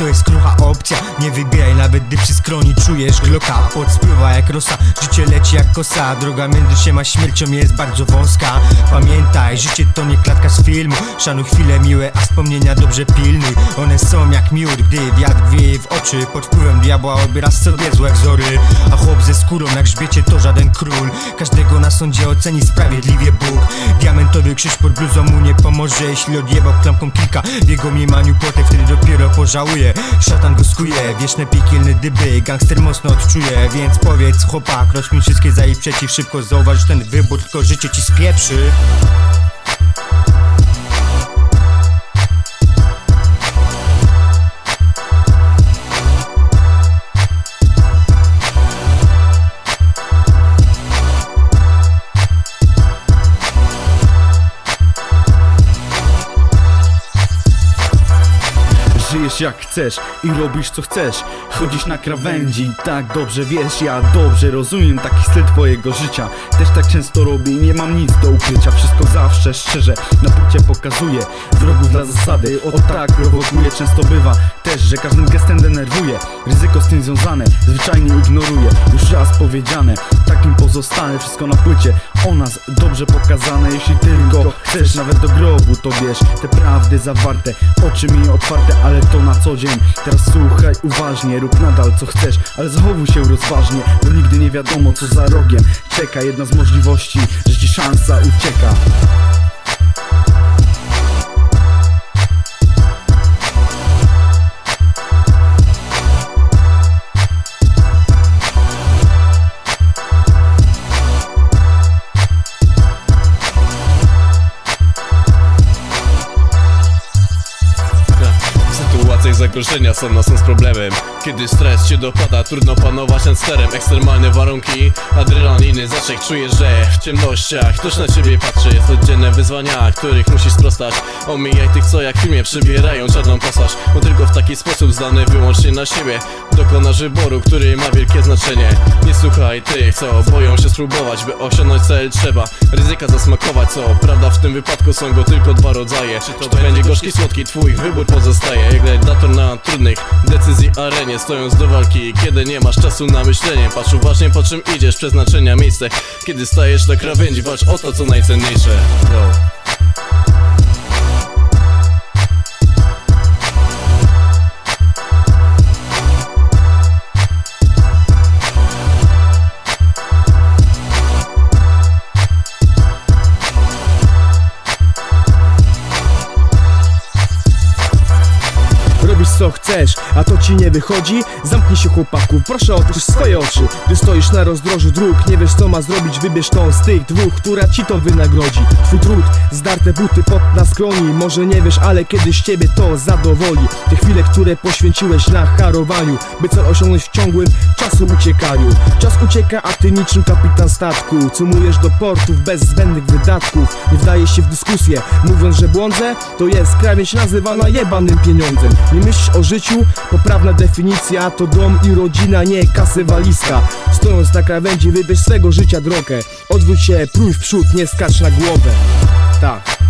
krawędzi to jest krucha opcja. Nie wybieraj nawet gdy przy skroni czujesz gloka. Pot spływa jak rosa, życie leci jak kosa. Droga między siema śmiercią jest bardzo wąska. Pamiętaj, życie to nie klatka z filmu. Szanuj chwile miłe, a wspomnienia dobrze pilnuj. One są jak miód, gdy wiatr wieje w oczy. Pod wpływem diabła odbierasz sobie złe wzory. A chłop ze skórą na grzbiecie to żaden król. Każdego na sądzie oceni sprawiedliwie Bóg. Diamentowy krzyż pod bluzą mu nie pomoże. Jeśli odjebał klamką kilka w jego mniemaniu Potem wtedy dopiero pożałuje. Szatan go skuje, wieczne piekielne dyby Gangster mocno odczuje, więc powiedz chłopak Rozkmin wszystkie za i przeciw, szybko zauważ ten wybór Tylko życie ci spieprzy Jak chcesz i robisz co chcesz. Chodzisz na krawędzi, tak dobrze wiesz. Ja dobrze rozumiem taki styl twojego życia. Też tak często robię i nie mam nic do ukrycia. Wszystko zawsze szczerze na punkcie pokazuję. Wrogów dla zasady, o tak prowokuje Często bywa też, że każdym gestem denerwuje. Ryzyko z tym związane, zwyczajnie ignoruję Już raz powiedziane, takim pozostanę Wszystko na płycie, o nas dobrze pokazane Jeśli tylko chcesz, nawet do grobu to wiesz Te prawdy zawarte, oczy mi otwarte Ale to na co dzień, teraz słuchaj uważnie Rób nadal co chcesz, ale zachowuj się rozważnie Bo nigdy nie wiadomo co za rogiem. Czeka jedna z możliwości, że ci szansa ucieka zagrożenia sam na z problemem. Kiedy stres cię dopada, trudno panować nad sterem. Ekstremalne warunki, adrenaliny zaczek. Czujesz, że w ciemnościach ktoś na ciebie patrzy. Jest to dzienne wyzwania, których musisz sprostać. Omijaj tych, co jak w filmie przybierają czarną pasaż. Bo tylko w taki sposób zdany wyłącznie na siebie. Dokonasz wyboru, który ma wielkie znaczenie. Nie słuchaj tych, co? Boją się spróbować By osiągnąć cel trzeba ryzyka zasmakować Co? Prawda w tym wypadku są go tylko dwa rodzaje. Czy to, będzie gorzki, słodki, twój wybór pozostaje. Jak gladiator na trudnych decyzji arenie Stojąc do walki, kiedy nie masz czasu na myślenie. Patrz uważnie po czym idziesz, przeznaczenia miejsce. Kiedy stajesz na krawędzi, walcz o to co najcenniejsze. Yo. Co chcesz, a to ci nie wychodzi? Zamknij się chłopaku, proszę otwórz swoje oczy. Gdy stoisz na rozdrożu dróg, nie wiesz co ma zrobić? Wybierz tą z tych dwóch, która ci to wynagrodzi. Twój trud, zdarte buty pod na skroni Może nie wiesz, ale kiedyś ciebie to zadowoli. Te chwile, które poświęciłeś na harowaniu By cel osiągnąć w ciągłym czasu uciekaniu. Czas ucieka, a ty niczym kapitan statku. Cumujesz do portów bez zbędnych wydatków. Nie wdaje się w dyskusję, mówiąc, że błądzę? To jest krawędź nazywana jebanym pieniądzem. Nie myślisz o życiu? Poprawna definicja to dom i rodzina, nie kasy walizka. Stojąc na krawędzi wybierz swego życia drogę. Odwróć się, prój w przód, nie skacz na głowę. Tak